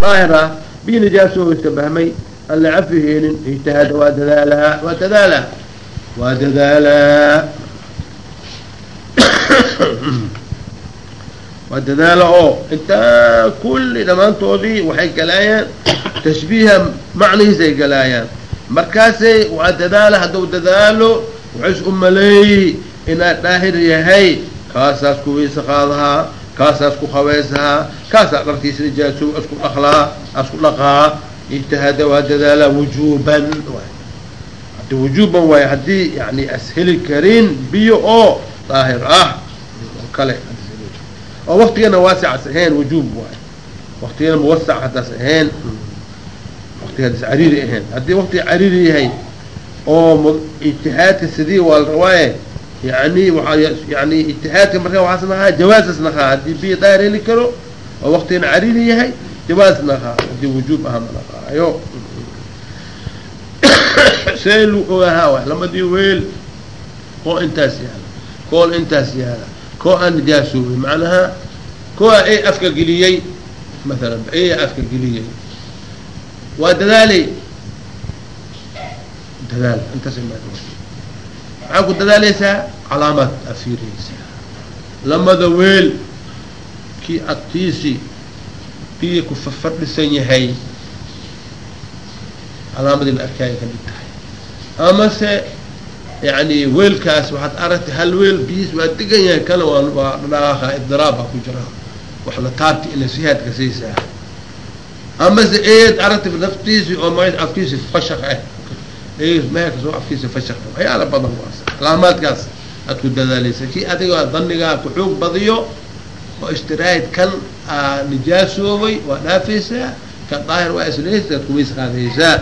daahir ah biyo nijaaso iska bahmay aan la cafiheenin ijtihaada waa dadaalaha waa dadaala waa dadaalaa waa dadaala oo intaa kulli dhammaantoodii waxay galaayaan tashbiiha macnihiisay galaayaan markaasay waa dadaala hadduu dadaalo waxays u maleeyey inaad daahir yahay kaasaas ku weysa qaadahaa kaasaas ku haweysahaa kaasaa dharkiisa nijaaso asku dhaqlaa asku dhaqaa ijtihaada waa dadaala wujuban. Hadi wujuban waay haddii yani asheli karin biyo oo daahir ah oo kale oo waktigana waasicas ahayn wujuub waay waktigana muwasac haddaas ahayn waktiga hadas cariiri ahayn haddii waktiga cariiri yahay oo ijtihaadka sidii waa la rabaaye yani waa yani ijtihaadka marka waxaas nahaa jawaazas nahaa haddii biyo daahir heli karo oo waktigana cariiri yahay jawaaz nahaa haddii wujuub aha ma naqaayo see lu ogaahaa wa lamadii weel. Koo intaas yaalla kool intaas yaalla koo aan nijaasoobay macnaha koa ay afka geliyey maalan aya afka geliyey. Waa dadaalay dadaal intaas maxaa ku dadaalaysaa? Calaamaad afiiraysaa lamada weel. Kii agtiisii biyo ku fafadhisan yahay. Calaamadii la arkaayo ka mid tahay. Amase yani weelkaas waxaad aragtay hal weel biyiis waa degan yahay kana waa waa dhaqaaqa idiraab baa ku jira. Wax la taabti ina sihaadka siisaa amase eed aragtay naftiisi oo ma afkiisi fashaq ah meelkasoo afkiisa fashaq waxyaala badan waas calaamaadkaas aad ku dadaalaysa kii adiga danigaa ku xoog badiyo oo istiraahid kan aa nijaasoobay waa dhaafaysaa kan daahir waa islaysa ad kuways qaadaysaa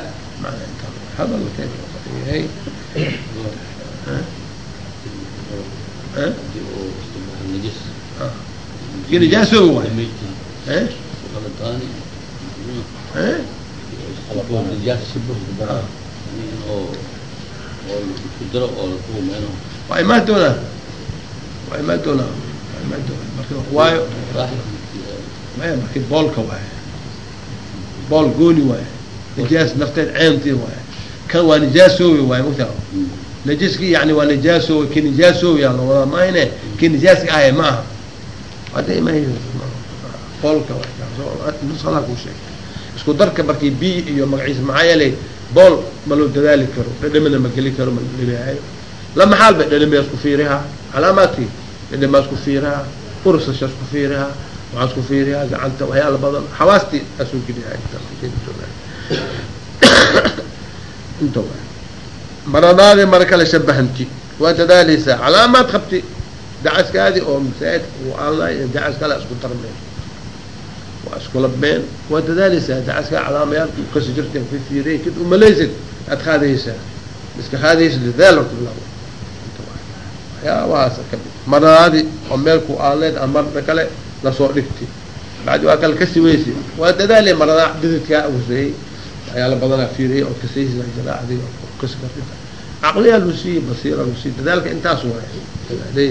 kii nijaasoobay waay waa imaan doonaa waa imaan doonaa waa imaan doonaa marka waayo maya marki boolka waaye bool gooni waaye nijaas nafteed ceemtii waaye kan waa nijaasoowe waaye mugtaa najiskii yani waa nijaasoowe ki nijaasoowe yaa lawadaa mahayne ki nijaaska ahay ma aha. Hadda ima boolka nusadaa kuu sheegay isku darka markii bi iyo magaciisa maxaa yeelay bool ma loo dadaali karo dhadhamina ma geli karo ma dhadhamaayo lama xaal bay dhadhamiyaa isku fiirihaa. Calaamaadkii dhadhamaa isku fiirihaa. Ursasha isku fiirihaa. Waxaa isku fiirihaa gacanta waxyaala badan. Xawaastii asoo geliyaa inta maradaadii mara kale shabahanti waa dadaaleysaa. Calaamaad qabti. Dacaskaadii oo masaajidka uu aanlay dacas kale isku darmeen waa iskula been waa dadaaleysaa dacaskaa calaamayaalka kasi jirta fifiirey kid umalaysid aad qaadaysaa iska qaadaysa dadaal horta bilaabo waxyaabahaas ka mid maradaadii oo meelku aanleyd a marna kale la soo dhigti bacdi waa kale kasi weysi waa dadaaley maradaa dididkaa usayey waxyaala badanaa fiiriyay ood kasaysa jaraacdii kasi kardhita caqliyaa lu siiyey basiira lu siiyey dadaalka intaas waay dadaaley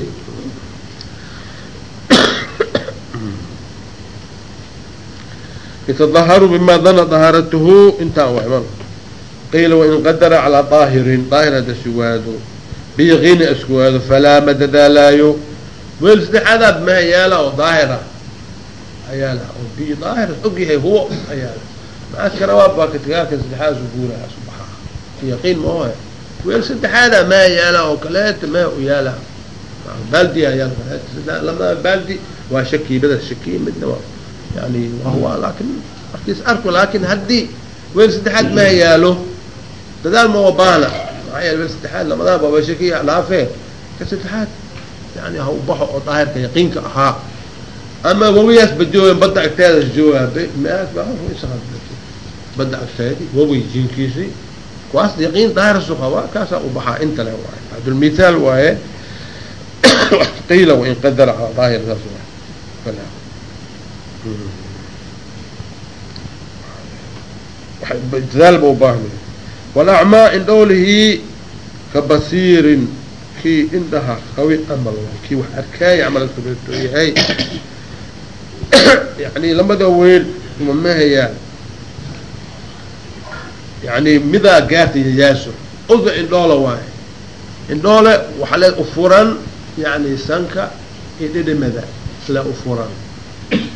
yatadaharu bima dana dahaaratuhu intaa waa iman qiila wain qadara calaa daahirin daahir hadda sugaado biyaqiini iskuwaado falaa ma weel saddexaadaad maha yaalla oo daahira ayaala oo biyo daahir og yahay huwo ayaala maca karawaab baa katagaarka saddexaad su guuraha subaxa yaqiin maohe weel saddexaadaa maha yaalla oo kaleeta maha u yaalla. Baaldi ayaal kaleeta baaldi. Waa shakiibada shakiya midna waa yani wahuwa laakin markiis arko laakin haddii weel saddexaad maha yaalo dadaal ma baana maxaa yeele weel saddexaad lamadaaba waa shakiya dhaafee ka saddexaad yani ha u baxo oo daahirka yaqiinka ahaa ama wawiyaas bajoogan badda agteeda joogaa badda agteedi wawi jinkiisi kuwaas yaqiin daahir su qabaa kaasaa u baxaa inta le waaye abdulmithaal waaye qiila wain qadara calaa daahir saas dadaal ba u baahmay walacmaa indhoolihii ka basiirin kii indhaha qawi amal waay kii wax arkaaya camal yahay. Yani lamada weel uma mahayaa yani midaa gaarta yayaaso uda indhoola waayo indhoole waxa le ufuran yani sanka iyo dhidhimada le ufuran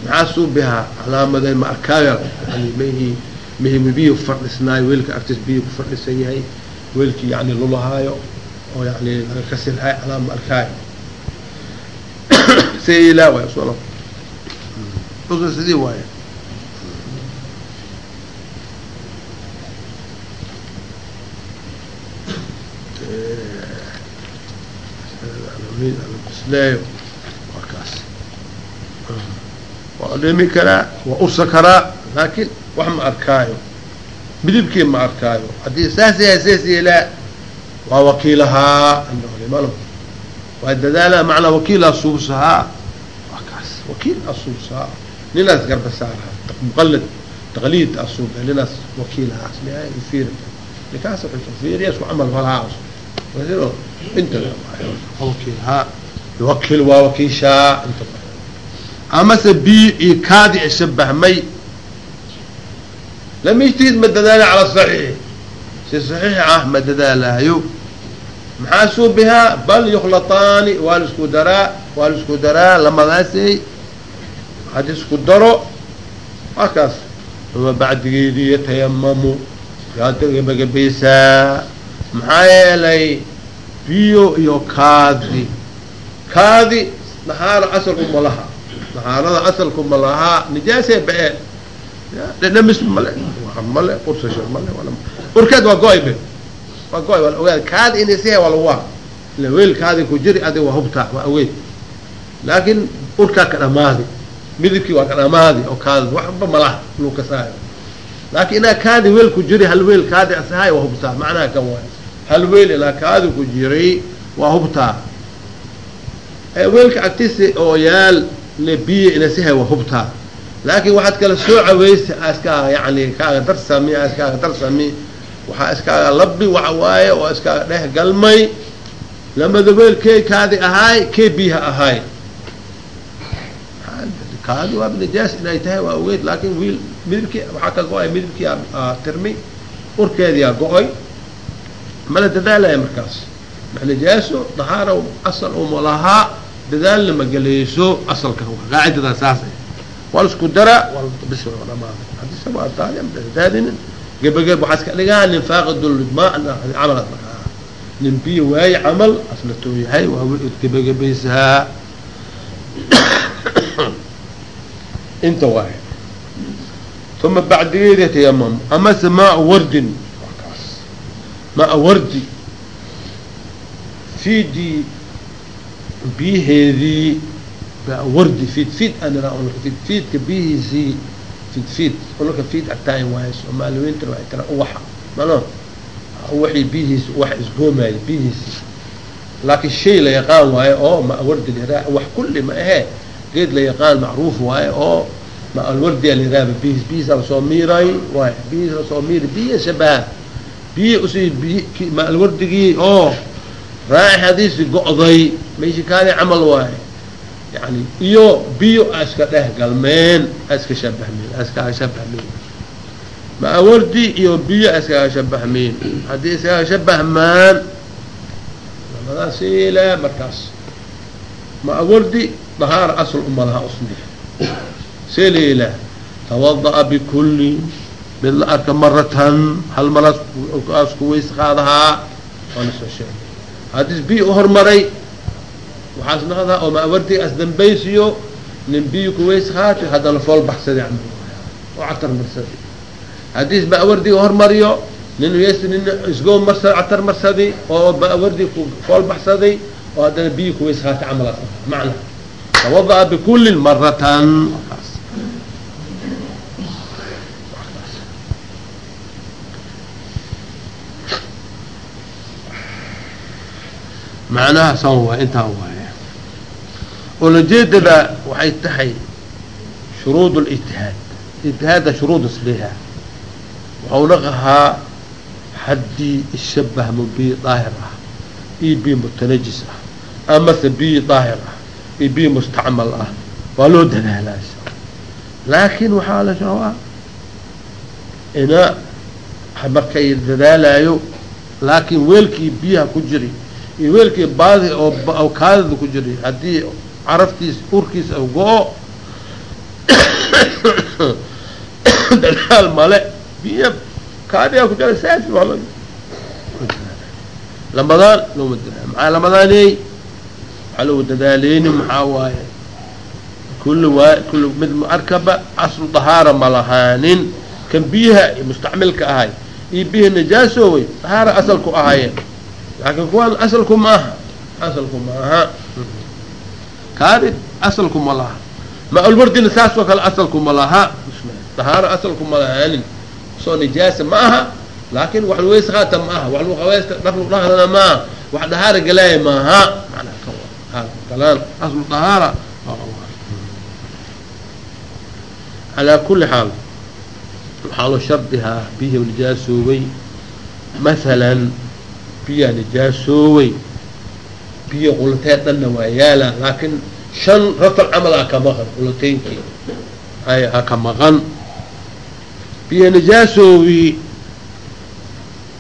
maxaa suubihaa calaamadeed ma arkaayo yani mihi mihi biyo fadhisnaayo weelka agtiis biyo ku fadhisan yahay weelkii yani lulahaayo oo yani laga kasi lahay calaam ma arkaayo si ilaa waay solo uda sidii waaye bisleeyo waa kaas waa dhimi karaa waa ursa karaa laakin wax ma arkaayo. Midibkii ma arkaayo. Haddii saas yahay saas yeelaa waa wakiilahaa malo waa dadaalaa macnaa wakiilaa suubsahaa waa kaas wakiil asuubsahaa ninaas garba saaraha. Muqalid taqliid asuuba ninaas wakiilahaa fiir nikaas fiiriya isku camal falahaa inta wakiilhaa wakil waa wakiishaa inta amase biicii kaadi ishabahmay lam yijtahid ma dadaalo cala saxiixi si saxiix ah ma dadaalaayo. Maxaa bihaa? Bal yukhlataani waa lisku daraa waa lisku daraa lamadaasey had isku daro halkaas ama bacdigeediiyo tayamamu yaadmagabaysaa maxaa yeelay biyo iyo kaadi. Kaadi dhaxaalo asalku malaha nahaarada asalku ma lahaa nijaasee ba'ee dhedhamis male male ursasha male urkeed waa go'ay be waa go'ay waa la ogaada kaadi inay sihay waa lagu waa. Ila weel kaadi ku jiri adig waa hubtaa waa aweyd. Laakin urkaa ka dhamaadi. Midibkii waa ka dhamaadi oo kaadi waxba malaha luu kasaayo laakin inaa kaadi weel ku jiri hal weel kaadi asahay waa hubtaa. Macnaha kan waay hal weel inaa kaadi ku jiray waa hubtaa. Weelka agtisa oo yaal le biyo ina sihay waa hubtaa laakin waxaad kala sooca weyse iskaaga yani kaaga darsami iskaaga darsami waxaa iskaaga labi waxa waaye oo iskaaga dheh galmay. Lamada weel kee kaadi ahaay kee biyaha ahaay kaadi waa nijaas inay tahay waa ogeyd laakin wiil midibkii waxaa ka go'ay midibkii tirmi urkeediyaa go-oy mala dadaalaya markaas. Ma nijaaso dahaara asal uma lahaa dadaalna ma gelayso asalka qaacidada saas waa la isku dara. Bis dhamaada hadisa waa daadinin gebageb waxaa iska dhigaa nin faaqidulma camal markaa nin biyo waaye camal asla too yahay waa gebagabaysaa inta waay uma bacdigeed yatayamam amase maa wardin maa wardi. Fiidii biyaheedii wardi fiid fiid anaa fiid fiidka biyihiisii fiid fiid. Ulka fiid ataayin waayo soomaaliweynta waxay tira uwaxa mano uwaxii biyihiisi uwax isgoomaayo biyihiisi laakiin shay la yaqaan waayo oo ma wardi liraa wax kulli ma ahee. Geed la yaqaan macruuf waayo oo ma alwardiya liraaba biyihis biyihiisa la soo miiray waay biyihiis la soo miiray biyihi shabaha biyi u sii biy ma alwardigii oo raaixadiisi go-day meeshi kaani camal waaye. Yani iyo biyo a iska dheh galmeen a iska shabahmeen a iskaga shabahmeen ma awardi iyo biyo a iskaga shabahmeen haddii iskaga shabahmaan labadaasiile markaas. Ma awardi dahaara asl uma laha usmi seleela tawada'a bikulli mid la arka maratan hal maraas kaas kuways qaadahaa waana soo sheegay haddis biyo uhormaray waxaas noqdaa oo maawardi as dambaysiyo nin biyo kuways qaati haddana fool baxsadi camal oo catar marsadi. Haddiis maawardi hormariyo nin yes nin isgoo marsad catar marsadi oo maawardi fool baxsaday oo haddana biyo kuways qaati camalaas. Macna. Tawada'a bikullin maratan macnaha san waay intaa waaye. ulajeedada waxay tahay shuruud اlijtihaad ijtihaadda shuruud isliha waxau naqahaa haddii ishabahmo biyo daahir ah iyo biyo mutanajis ah amase biyo daahir ah iyo biyo mustacmal ah waa loo dadaalaa laakin waxaa la rabaa ina markay dadaalayo laakin weelkii biyaha ku jiri iyo weelkii baadi oo kaadida ku jiri haddii caraftiis urkiis u go-o dadaal male biya kaadigaa ku jira saas lamadaan looma dadaal maxaa lamadaaney waxaa loogu dadaaleyni maxaa waaye? Kulli waa kulli mid muarkaba aslu dahaara ma lahaanin. Kan biyaha mustacmilka ahay iyo biyaha najaasoowey dahaara asalku ahaayeen laakiin kuwaan asalku ma aha asalku ma aha kaadi asalku ma laha. Ma-ulwardina saas oo kale asalku ma laha. Dahaaro asalku ma lahaanin soo nijaasa ma aha laakin wax laweysa haata ma aha. Wax laweysta dhar lagu dhaqdana ma aha. Wax dahaara galaaya maaha manaa galaan aslu dahaara calaa kuli xaal waxaa loo shardihaa biyaha nijaasoowey masalan biyaha nijaasoowey biyo qulateed dhanna waa yaalla laakin shan rafal camal a ka maqan qulateynkii ay a ka maqan. Biyo nijaasoowi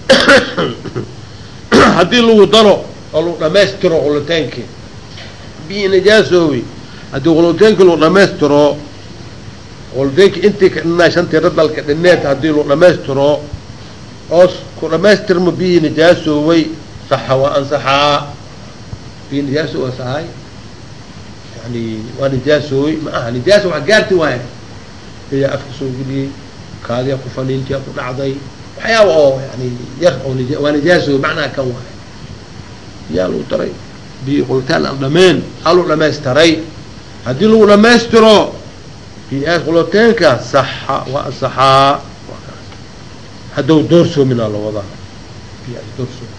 haddii lagu daro oo lagu dhamaystiro qulateynkii biyo nijaasoowi haddii qulateynkii lagu dhamaystiro qulateynkii intii ka dhinaa shantii radalka dhineed haddii lagu dhamaystiro oos ku dhamaystirma biyi nijaasoowey saxa waa ansaxaa. Biyo nijaaso waa sahay yani waa nijaasoowey ma aha nijaasa wax gaarti waaye. Biyaa afka soo geliyey kaadiya ku faniintiya ku dhacday. Waxyaaba oo yani yar oo waa nijaasoowey macnaha kan waaye. Biyaa lagu daray biyo qulataan aan dhameen haluu dhamaystiray haddii lagu dhamaystiro biyaas qulateenka saxa waa ansaxaa haddau doorsoominaa la wadaa. Doorsoom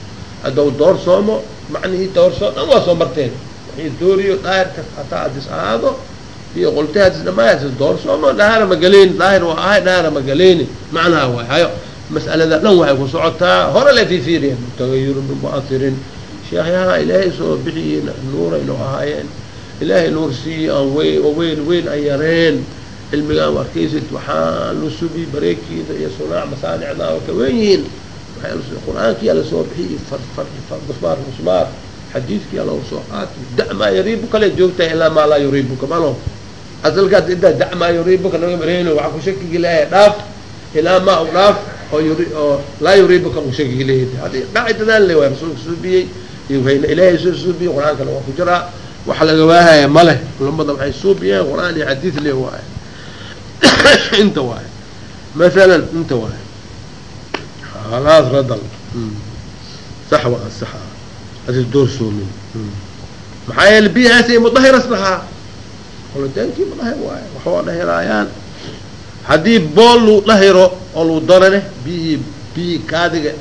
haddau doorsoomo macnihii doorsoo dhan waa soo marteen. Wixii dooriyo daahirka hataa adis ahaado iyo qoltay hadis dhamaayas doorsoomo dhaahara magaleyni daahir waa ahay dhaahara magaleyni macnaha waay hayo. Mas'alada dhan waxay ku socotaa hore la fifiiriya mutagayirun bimu'athirin sheekyaha ilaahay soo bixiyey nuuraynu ahaayeen. Ilaahay nuur siiye aan wey oo weyn weyn ay yareen cilmigaan arkaysid waxaa la subi bareekiida iyo sunaac masaanicda ka wen yihiin qur'aankiyaa la soo bixiyey musmaar musmaar xadiidkiyaa loo soo qaatay damaa yuriibuka le joogtahay ilaa maa laa yuriibuka malo asalkaas intaa damaa yuriibuka naga mareyno waxaa ku shakigi leeyahay dhaaf ilaa maa u dhaaf oo yuri oo laa yuriibuka ku shakigi leeyahay haddii dhaci dadaan le waay rasuulka suubiyey iyo ilaahay soo suubiyey qur'aankana waa ku jiraa wax laga waahaya ma leh culamada waxay suubiyeen qur'aan iyo xadiid le waaye inta waaye. Masalan inta waaye. Halaas radal sax waa ansaxa hadis doorsoomin maxaa yeele biyahaasi mudahiras lahaa. Qolitaankii mudahir waaye waxaa dhahiraayaan. Haddii bool lu dhahiro oo lu darane biyihii biyii kaadiga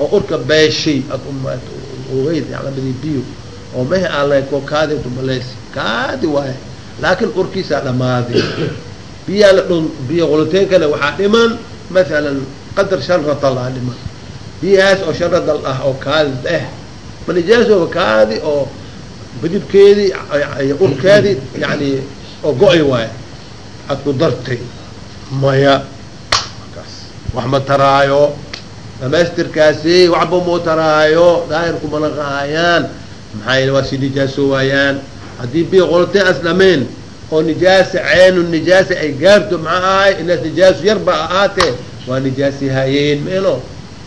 oo urka beeshay ad ogeyd labadii biyo oo mehe aanla ko kaadi tumaleys kaadi waaye laakin urkiisaa dhamaaday biyaa la dhun biyo qoliteenkana waxaa dhiman masalan qadar shan radal ah dhiman. Biyahaas oo shan radal ah oo kaadi eh ma nijaasooba kaadi oo badibkeedii urkeedii yani oo go'ay waaye. Ad ku dartay maya. Wax ma taraayo. Dhamaystirkaasi waxba mau taraayo. Daahirku mana qaayaan. Maxaa yeele waa si nijaaso waayaan. Haddii biyo qoliteen as dhameen oo nijaasa ceenu nijaasa ay gaarto maxaa ahay inaas nijaasu yarba ahaatee waa nijaasi hayeen meeno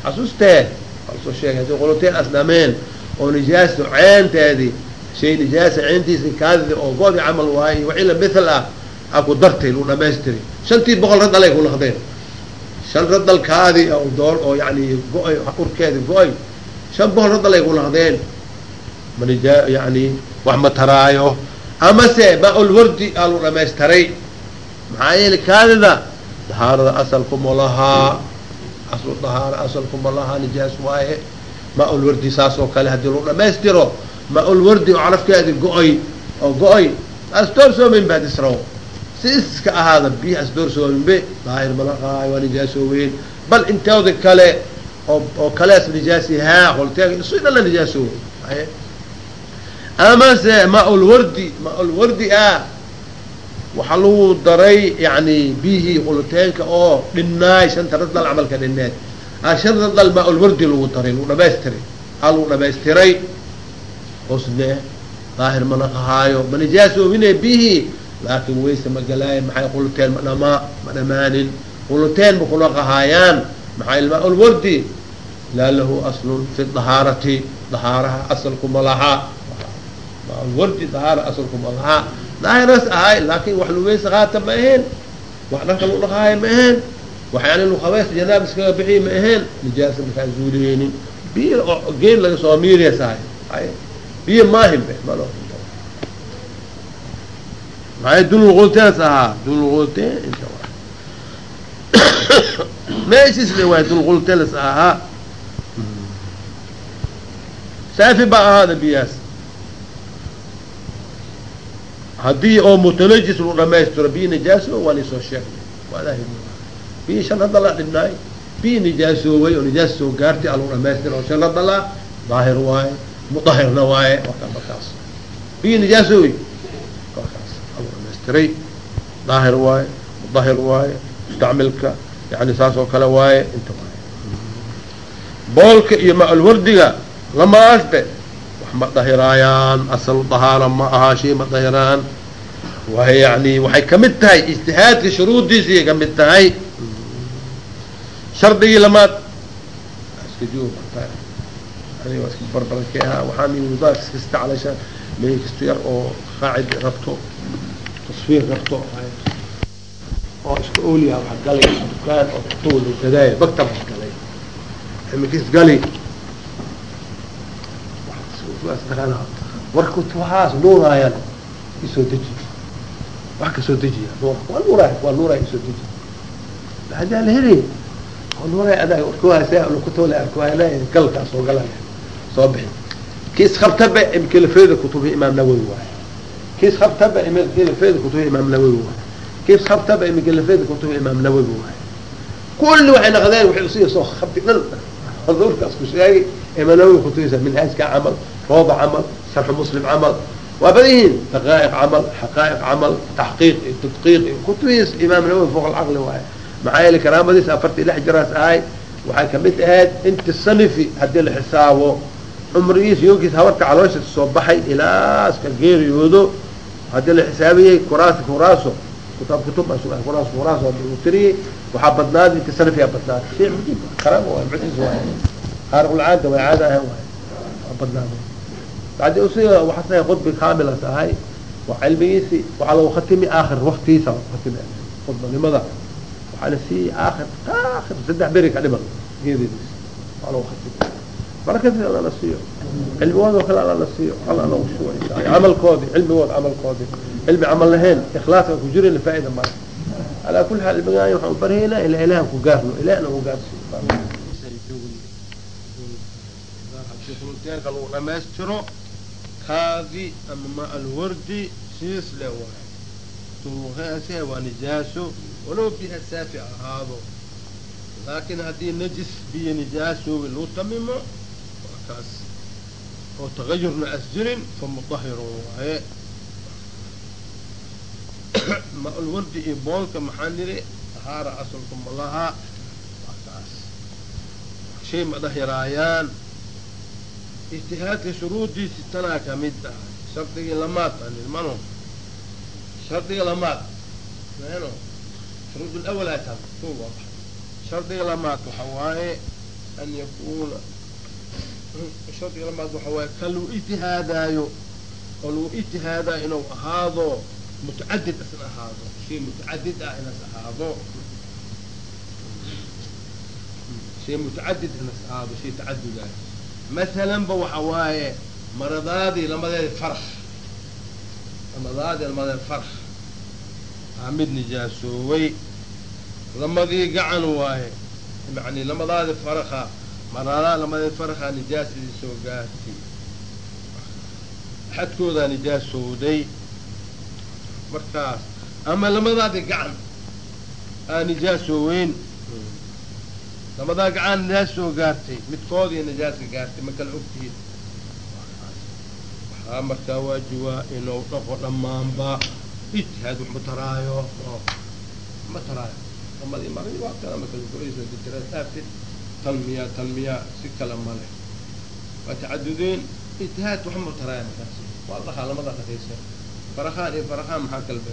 xasuustee alsoo sheegay haddii qoliteen as dhameen oo nijaasu ceenteedii shay nijaasa ceentiisa kaadidi oo go-di camal waaye wacila mithal ah a ku dartay lu dhamaystiri. Shantii boqol radal ay ku naqdeen. Shan radal kaadi door oo yani go'ay urkeedi go'ay shan boqol radal ay ku naqdeen. Manija yani wax ma taraayo amase ma-ulwardi aa lu dhamaystiray. Maxaa yeele kaadida dahaarada asalkuma lahaa aslu dahaara asalkuma lahaa nijaas waaye. Ma-ulwardi saas oo kale haddii lu dhamaystiro ma-ulwardi oo carafkeedi go'ay oo go'ay asdoorsoomin baad israw si iska ahaada biyi asdoorsoominbe daahir malaqaayo waa nijaasooweyn bal intooda kale oo oo kaleas nijaasihaa qolteega isu dhan la nijaasoowe amase ma-ulwardi ma-ulwardi ah. Waxaa lagu daray yani biyihii quluteenka oo dhinaay shanta radal camalka dhineed shan radal maa ulwardi lagu daray lagu dhamaystiray aa lagu dhamaystiray. Osne daahir mana ahaayo. Ma nijaasoobine biyihii laakin wayse ma galaayan maxay quluteen ma dhamaa ma dhamaanin. Quluteen ma kuna qahaayaan maxaa ilmaa ulwardi laa lahu aslun fi dahaarati dahaaraha asalkuma lahaa wardi dahaara asalkuma lahaa daahiras ahay laakin wax lugeysa qaata ma aheen wax dharka lagu dhaqaayo ma aheen wax yani luqabeys janaab iskaga bixiy ma aheen nijaasa makaan zuuliyeynin biyo oo geen laga soo miiriysahay ay biyo maahin be malo maxay dulqulteens ahaa dulqulteen inta meeshisle waay dulqulteens ahaa saafi baa ahaada biyahaas haddii oo mutanajis lu dhamaystiro biyi nijaaso waan isoo sheegnay. Waadaah biyi shan hadda la dhibnaay. Biyi nijaasooway oo nijaas soo gaartay alu dhamaystira oo shan hadda la daahir waaye mudahirna waaye waka markaas biyi nijaasooway markaas alu dhamaystiray daahir waaye mudahir waaye mustacmilka yani saas oo kale waaye inta waaye. Boolka iyo maalwardiga lamaasbe ma dahiraayaan asal dahaara ma ahaa shay ma dahiraan. Waay yani waxay ka mid tahay ijtihaadka shuruudiisii ka mid tahay. Shardigii lamaad. Iska joog ani waa iska barbaranke ahaa. Waxaan wadaad iskasta calasha mey kasto yar oo qaacid rabto tasfiir rabto. Oo iska ooliya waxa galay dukaan oo tuul gadaay baktab galay. Imikis gali warkutwahaas nuuraayaan isoo deji. Wax ka soo dejiya nuur waa nuuraay waa nuuraay isoo deji. Hadaa la heli waa nuuraay adaa warkuhaasa kutole arkuhayna galkaa soo galaya soo bixi. Kiis khabtaba imkelafeeda kutubi imaam nawowi waaye kiis khabtaba imkelafeeda kutubi imaam nawowi waaye kiis khabtaba imkelafeeda kutubi imaam nawowi waaye kulli waxay naqdeen waxay usiya soo khabti dhan duurkaas ku sheegay imaam nawowi kutubisa minhaajka camal rooda camal sharxu muslim camal waa badan yihiin daqaa'iq camal xaqaa'iq camal taxqiiq iyo tadqiiq iyo kutubihiis imaam nawowi fوq alcaqli waaye. Maxaa yeelay karaamadiis afartii lix jiraas ahay waxay ka mid ahayd inta sanifi haddii la xisaabo cumrigiis yoonkiis habarta caloosha soo baxay ilaa iska geeriyoodo haddii la xisaabiyey kuraas kuraaso kutaab kutub kuraas kuraaso haddii uu tiriyey waxaa badnaad inta sanifiyaa badnaad. Shay mujiib karaama waay bacdi usiga waxaa tahay qudbi kaamila tahay cilmigiisi waxaa lagu khatimi aakhir waktigiisa lagu khatimi qudbanimada waxaa la siiyey aakhir aakhir saddex beri ka dhiman geedeediis waa lagu khatimi barakadiis alla la siiyo cilmigoodoo kale alla la siiyo alla nagu shugo insha camalkoodi cilmigood camalkoodi cilmi camal lahayn ikhlaaska ku jirin faa'ida male alaa kulli xaal cilmigaan waxaan u baryaynaa ilaa ilahan ku gaarno ilahna ku gaarsiiyo lagu dhamaystiro kaadi ama ma alwardi siis le waay tulheese waa nijaaso walow biha saafi ahaado laakin haddii najis biyo nijaasoobi lagu tamimo waa kaas oo tagayurna as jirin fa mudahirun waaye ma alwardi iyo boolka maxaa niri tahaara asalku malaha waa kaas shay ma dahiraayaan ijtihaadka shuruudiisi tanaa ka mid ah. Shardigii lamaad mano shardiga lamaad mano shuruud lawal ay tahay baxay shardiga lamaad waxa waaye an yakuna shardiga lamaad waxa waaye ka ijtihaadaayo oo lagu ijtihaadaayo inuu ahaado mutacadid isna ahaado shay mutacadid ah inas ahaado. Shay mutacadid inas ahaado shay tacadudayo masalan ba waxa waaye maradaadii lamadeedi fark ramadaadii lamadeedi fark aa mid nijaasooway lamadii gacan waaye. Yani lamadaadi farka maradaa lamadeedi farkaa nijaasadii soo gaartay. Xadkoodaa nijaasowday. Markaas ama lamadaadi gacan. Aa nijaasooweyn lamadaa gacan nijaas soo gaartay midkoodii nijaaska gaartay ma kala ogtihiin? Waxaa markaa waajibaa inuu dhaqo dhammaanba ijtihaad wax ma taraayo ma taraayo. Amadii mari waa kana goysa ditiraad dhaaftid tanmiya tanmiya si kale male waa tacadudeen ijtihaad wax ma taraayo waa dhaqaa lamada dhaqaysa farahaan iyo farahaan maxaa kala be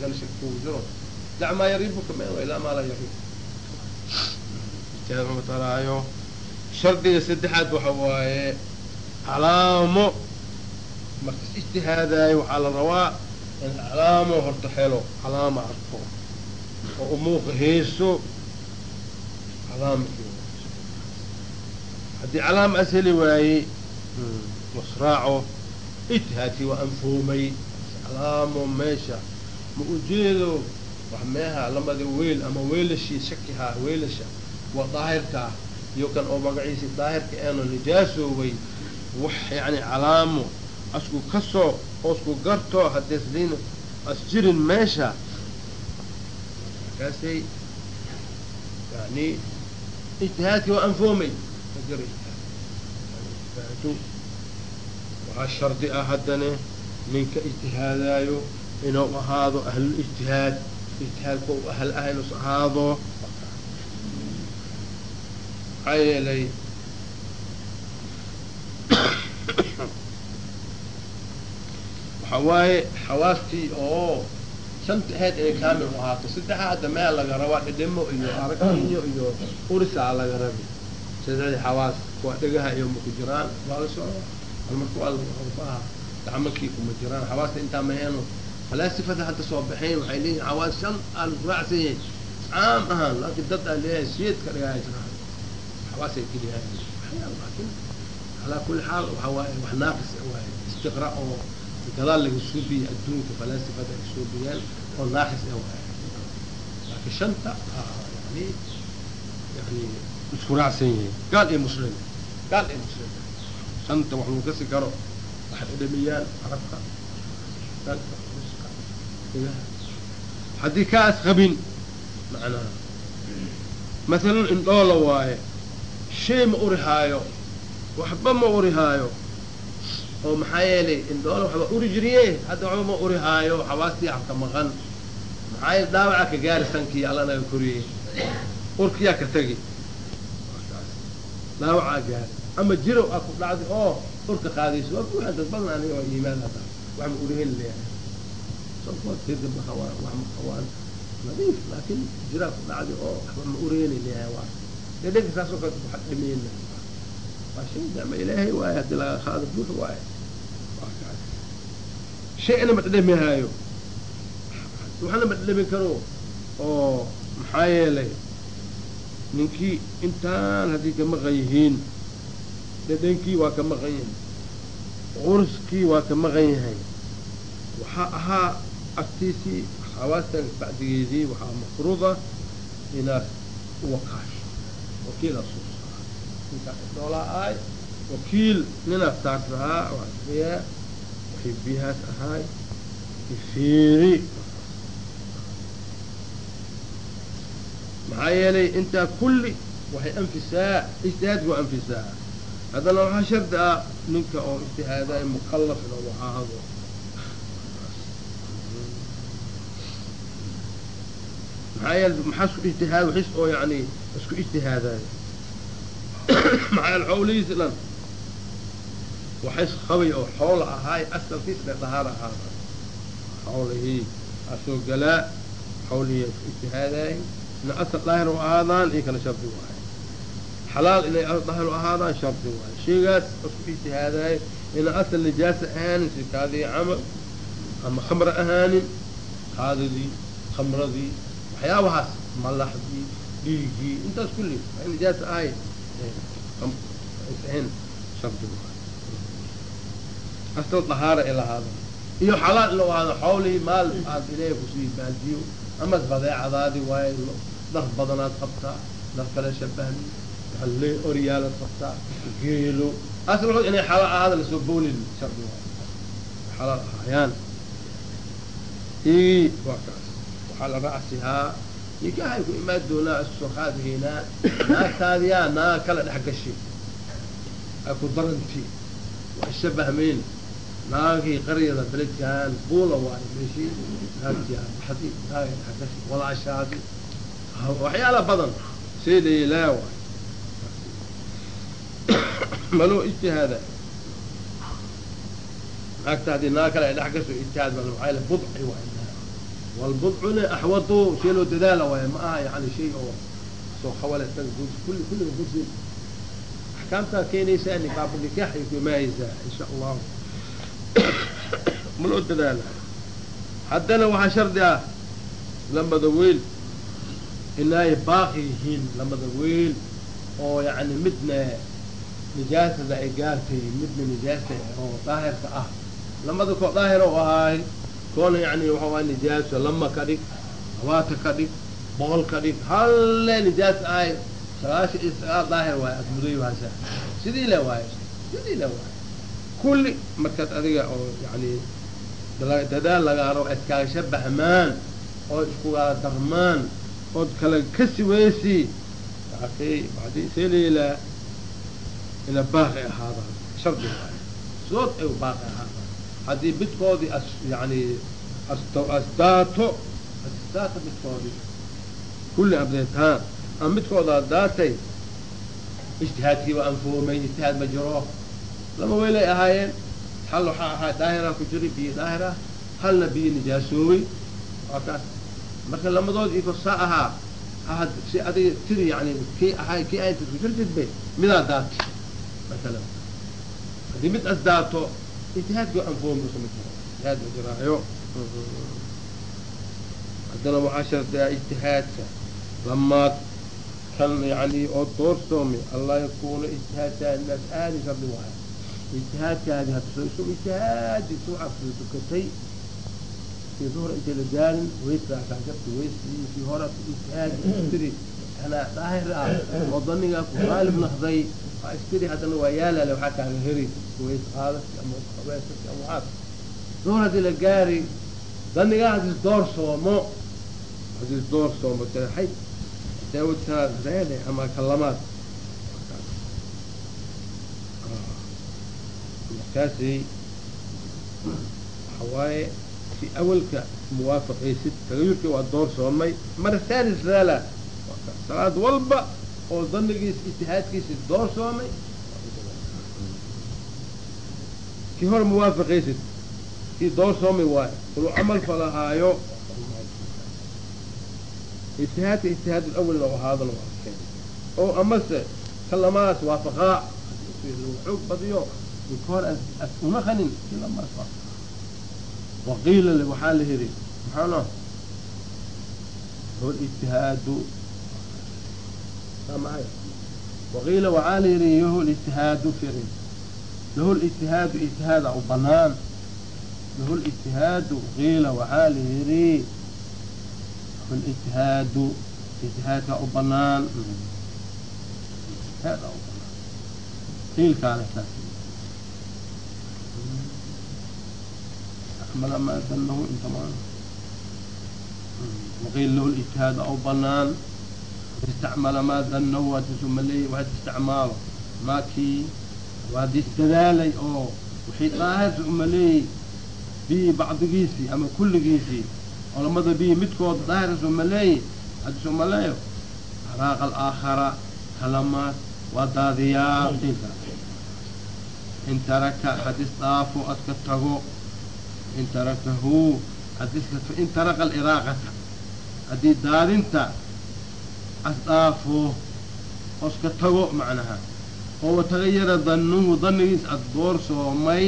kana shak kugu jiro dac maa yaribuka me ilaa maa laa yarib ijtihaad wax ma taraayo shardiga saddexaad waxa waaye calaamo markas ijtihaadaayo waxaa la rabaa in calaamo horta helo calaama arko oo umuuqa heeso calaama haddii calaama as heli waayey wasraaco ijtihaadkii waa anfoomay. Calaamo meesha ma ujeedo wax meeha lamada weyl ama weylashii shakihaa weylasha waa daahirkaa iyo kan oo magaciisi daahirka eeno nijaasooway wax yani calaamo asku ka soo oosku garto hadeesliin as jirin meesha markaasay yani ijtihaadkii waa anfoomay waxaa shardi ah haddane ninka ijtihaadaayo inuu ahaado ahlul ijtihaad ahl ah inus ahaado maxaa yeelay waxa waaye xawaastii oo shanta ahayd inay kaamil u ahaato saddexa hadda meel laga rabaa dhidhimo iyo aragtinyo iyo urisaa laga rabi. Saddexdii xawaas kuwa dhegaha iyo maku jiraan. Waa la socda bal marka waa labaha gacmakii kuma jiraan. Xawaasta intaa maheeno falaasifada hadda soo baxeen waxay leeyihiin xawaas shan aa lagu raacsan yahay. Caam ahaan laakiin dad aa leeyahay siyeedka dhagaha jiraan xawaasay keliyahay laakiin calaa kulli xaal waxa waaye wax naaqis waaye istiqra oo gadaal laga suubiyey adduunka falaasifada ay suubiyeen oo naaqis ah waaye laakiin shanta yani yani isku raacsan yihiin gaal iyo muslim gaal iyo muslim shanta wax lagu kasi karo waxay dhadhamiyaan carabka haddii kaas qabin macnaha masalan indhoola waaye shay ma urihaayo waxba ma urihaayo oo maxaa yeelay indhoola waxba uri jiriye hadda waxba ma urihaayo xawaastii habka maqan. Maxaa dhaawaca ka gaari sankii allanaga koriyey. Urkiyaa ka tegi. Dhaawacaa gaari. Ama jirow aa ku dhacday oo urka qaadayso. Waa buuxa dad badan aniga waa iimaan hadda. Wax ma urihin leeyahay. Sabkood hirgab mahawaan wax ma qabaan nadiif laakiin jiraa ku dhacday oo waxba ma urihini leeyahay waa dhedhenka saasoo kale waxa dhimeyna waa shay nicmo ilaahay waaye haddii laga qaado buux waaye shayna ma dhadhamihaayo waxna ma dhadhamin karo oo maxaa yeelay ninkii intaan haddii ka maqan yihiin dhadhankii waa ka maqan yahay qurskii waa ka maqan yahay waxaa ahaa agtiisii xawaastan bacdigeedii waxaa mafruuda inaad wakiilaa dhoolaa ahay wakiil ninaad saarsahaa waaiyaa waxay biyahaas ahaay ifiiri maxaa yeelay intaa kulli waxay anfisaa ijtihaadka waa anfisaa haddana waxaa shardi ah ninka oo ijtihaaday mukalaf inuu ahaado maxaa yeele maxaa isku ijtihaad waxis oo yani isku ijtihaadayo maxaa yeele xoolihiisi dhan waxays qabay oo xoola ahaay asalkiis dhe dahaar ahaada xoolihii asoo galaa xoolihii isku ijtihaadaay. Ina asal daahir u ahaadaan iyo kala shardi waaye xalaal inay daahir u ahaadaan shardi waaye shaygaas isku ijtihaadaay ina asal nijaasa ahaanin si kaadii camal ama khamra ahaanin kaadidii khamradii waxyaabahaas malaxdii dhiigii intaas kulli waa nijaasa ahay ahayn shardi waaye asal dahaara ay lahaadaan iyo xalaal ina u ahaada xoolihii maal aad ilaahay ku sii baaldiyo ama badeecadaadi waayo dhar badanaad qabtaa dhar kale shabahni le oryaalaad qabtaa geelo. Asal inay xalaal ahaada la soo boolin shardi waayo xalaal ahaayaan ii waa kaas la raacsihaa nikahay ku imaan doonaa isu soo qaadahaynaa naagtaadiyaa naag kala dhex gashi ay ku daranti waa ishabahmeen naagii qaryada beledkan buula waayo meeshii naagtii baxdi naag xagashi walaashaadi waxyaala badan seedaylaa waay maloo ijtihaada naagta haddii naag kale ay dhex gasho ijtihaad mal maxaa budci waay loo dadaala waay ma aha yani shay oo soo khawale kulli kulliga kursi axkaamtaa keenaysaa nikaabu nikaax ay ku imaayeysaa insha allahu ma loo dadaala haddana waxaa shardi ah lamada weel inay baaqi yihiin lamada weel oo yani midna nijaasada ay gaartay midna nijaasa oo daahirka ah lamada koo daahir ahaay koona yani waxa waay nijaaso lama ka dhig labaata ka dhig boqol ka dhig halle nijaas ahay sagaashan iyo daahir waay admuday haasa sidii le waayo sidii le waayo kulli markaad adiga oo yani dadaal lagaaro iskaaga shabahmaan oo iskugaa darmaan ood kala kasi weysi ina baaqi ahaadaan shardi waayo sood ay baaqi ahaadaan haddii midkoodii yani as asdaato asdaato midkoodii kulli abdeetaan ama midkooda daatay ijtihaadkii anfoomay ijtihaad ma jiro. Laba weylay ahaayeen. Hal waxaa ahaa daahira ku jiri biyo daahira. Halna biyo nijaasoobay waa kaas marka lamadood saa ahaa ahad si adiga tiri yani kii ahay kii aynta ku jirtidbe midaa daatay masalan. Haddii mid as daato ijtihaadkii usama jiro ijtihaad ma jiraayo. Haddana waxaa shardiyaa ijtihaadka. Lamaad kan yani oo doorsoomay allah yakuuna ijtihaadkaa inaas aadi shardi waayo ijtihaadkaadi hadso isu ijtihaadi suuxa ku tukatay kii duhur intay la gaarin weyskaa kaajabta weyskii kii hore ijtihaadi istiri anaa daahir ah oo danigaa ku qaalib naqday waa istiri haddana waa yaalale waxaa kaaga heri weys qaadasi ama qabeesasi ama waxaas duhur haddii la gaari danigaa hadis doorsoomo hadis doorsoomo seexay daawudkaa reede ama kalamaad. Markaasi waxa waaye si awalka muwaafaqaysid tagayurkii waa doorsoomay mara thalis raala salaad walba oo damigiis itihaadkiisi doorsoomay kii hore muwaafaqaysid kii doorsoomi waayo ulu camal falahaayo itihaadka itihaad lawalna ahaadana waa oo amase ka lamaas waafaqaa xoog badiyo ka hor as qanin kii lamaas waqiila waxaa la yidhi maxaana hol itihaadu سامعي وقيل وعالي له الاجتهاد في رين له الاجتهاد اجتهاد أو بنان له الاجتهاد قيل وعالي ري له الاجتهاد اجتهاد أو بنان اجتهاد أو بنان قيل كان أساسي أحمل ما ظنه انت معنا وقيل له الاجتهاد أو بنان istacmala maa dannahu waadii sumaleeyey waa isticmaalo maakii waadii isdadaalay oo wixii daahaas umaleeyey biyi bacdigiisii ama kulligiisii culamada biyi midkooda daahirkas umaleeyey hadis umaleeyo araaqa alaakhara kalamaad waa daadiyaa in taraka hadis dhaafo adka tago in tarakahu hadiska fain taraka aliraaqata haddii daadinta asdhaafo oo iska tago macnaha oo watagayara dannuhu dannigiis asgoorsoomay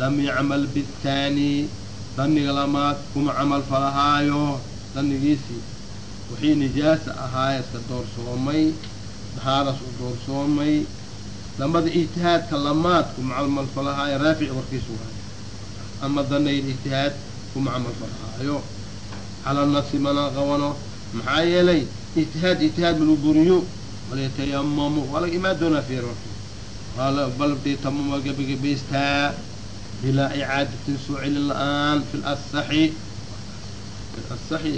lam yacmal bihaani danniga lamaad kuma camal falahaayo dannigiisii wixii nijaasa ahaaya iska doorsoomay dahaaras u doorsoomay lambada ijtihaadka lamaad kuma camal falahaayo raafici warkiisu waayo ama dannayda ijtihaad kuma camal falahaayo calaa mana qabano maxaa yeelay ijtihaad ijtihaad lagu buriyo walyatayamamu waa laga imaan doonaa firo balde tamam waa gebagabaystaa bilaa icaadatin soo celin la'aan fi lasaxi asaxi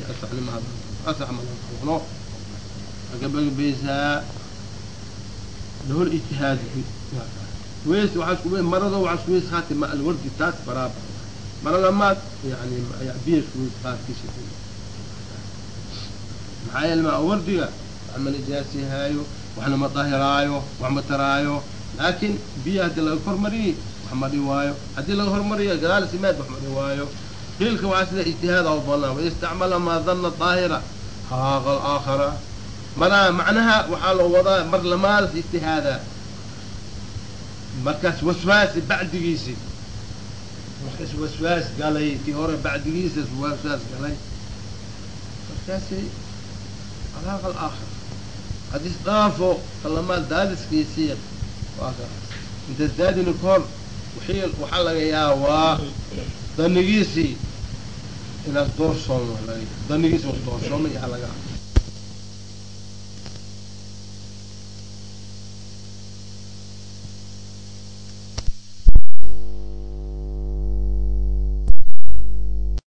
asax ma noqno ijtihaad weys waxaa isku marado waxaa isku weys alwardi taas baraaba marada maad yani biya isku weys maxaa yeele ma wardiga wax ma nijaasihaayo waxna ma dahiraayo wax taraayo laakin biya haddii laga kormariyey wax ma dhi waayo haddii laga hormariyo gadaal simaad wax ma dhi waayo qiilka waxaa sida ijtihaada u banaan waistacmala maa dana daahira haaqa alaakhara mana macnaha waxaa loo wadaa mar lamaadas ijtihaada markaas waswaasi bacdigiisi markaas waswaas galay kii hore bacdigiisa waswaas galay markaasi alaaqa alaakhar haddii isdhaafo kalamaad daadiskiisii intaas daadina kahor waxaa laga yaabaa danigiisii inaas doorsoomo danigiisi was doorsoomo yaa laga